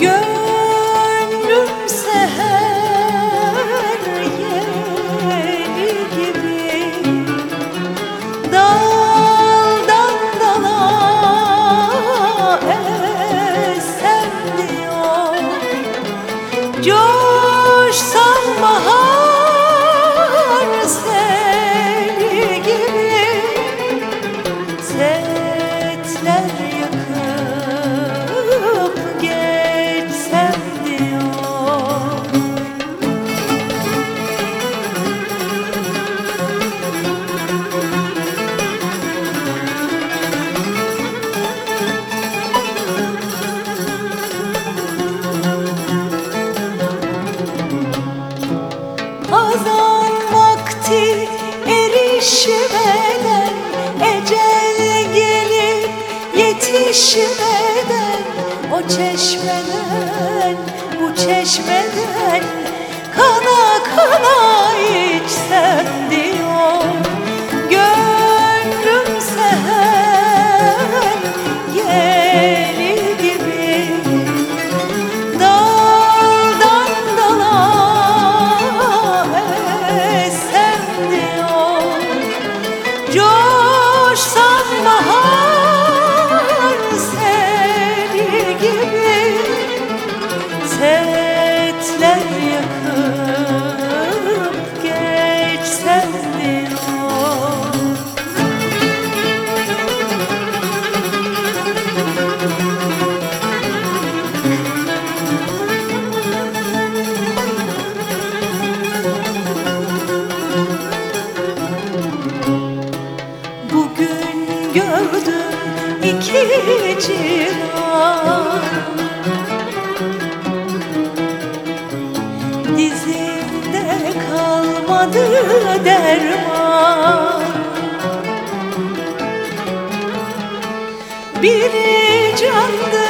Gönlüm seher yeli gibi. Daldan dala esen diyor. Bahar yetişmeden O çeşmeden bu çeşmeden Kana kana içsem iki cihan Dizimde kalmadı derman. Biri candır,